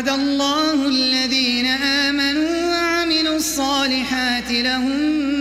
وعد الله الذين آمنوا وعملوا الصالحات لهم